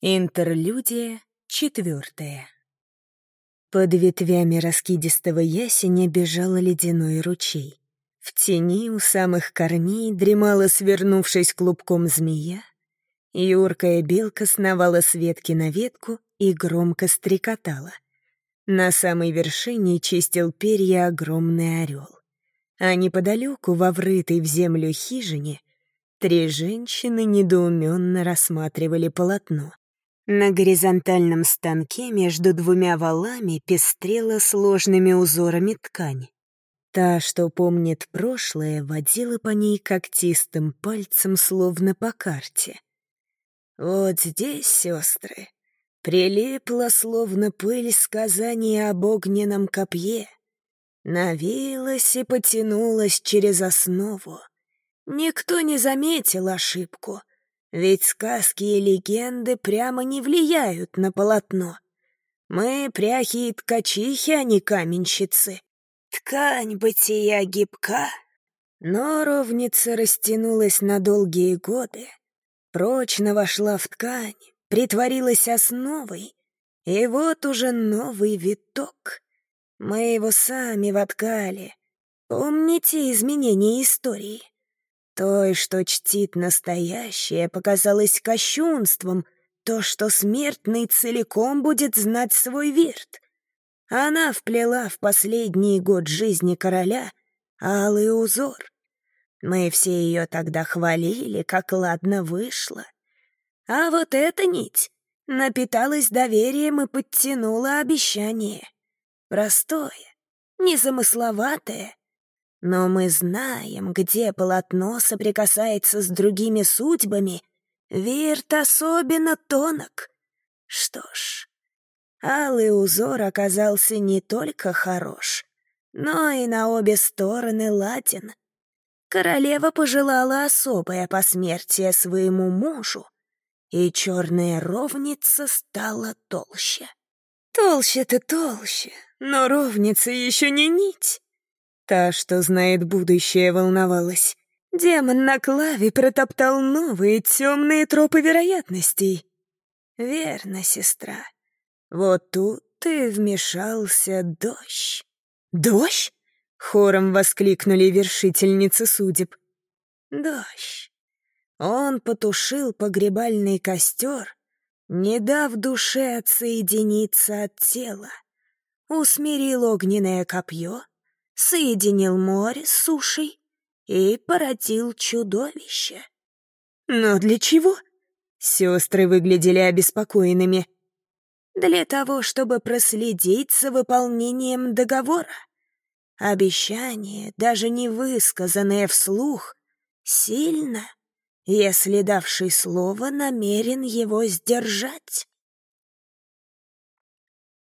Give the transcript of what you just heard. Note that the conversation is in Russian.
Интерлюдия четвертая. Под ветвями раскидистого ясеня бежал ледяной ручей. В тени у самых корней дремала, свернувшись клубком змея. Юркая белка сновала с ветки на ветку и громко стрекотала. На самой вершине чистил перья огромный орел. А неподалеку, во врытой в землю хижине, три женщины недоуменно рассматривали полотно. На горизонтальном станке между двумя валами пестрела сложными узорами ткань. Та, что помнит прошлое, водила по ней когтистым пальцем, словно по карте. Вот здесь, сестры, прилипла, словно пыль сказания об огненном копье, навилась и потянулась через основу. Никто не заметил ошибку — ведь сказки и легенды прямо не влияют на полотно. Мы пряхи и ткачихи, а не каменщицы. Ткань бытия гибка, но ровница растянулась на долгие годы, прочно вошла в ткань, притворилась основой, и вот уже новый виток. Мы его сами воткали. Помните изменения истории? Той, что чтит настоящее, показалось кощунством, то, что смертный целиком будет знать свой вирт. Она вплела в последний год жизни короля алый узор. Мы все ее тогда хвалили, как ладно вышло. А вот эта нить напиталась доверием и подтянула обещание. Простое, незамысловатое, но мы знаем, где полотно соприкасается с другими судьбами. Вирт особенно тонок. Что ж, алый узор оказался не только хорош, но и на обе стороны ладен. Королева пожелала особое посмертие своему мужу, и черная ровница стала толще. Толще-то толще, но ровница еще не нить. Та, что знает будущее, волновалась. Демон на клаве протоптал новые темные тропы вероятностей. Верно, сестра. Вот тут ты вмешался дождь. Дождь? Хором воскликнули вершительницы судеб. Дождь. Он потушил погребальный костер, не дав душе отсоединиться от тела. Усмирил огненное копье, соединил море с сушей и породил чудовище. Но для чего? Сестры выглядели обеспокоенными. Для того, чтобы проследить за выполнением договора. Обещание, даже не высказанное вслух, сильно, если давший слово намерен его сдержать.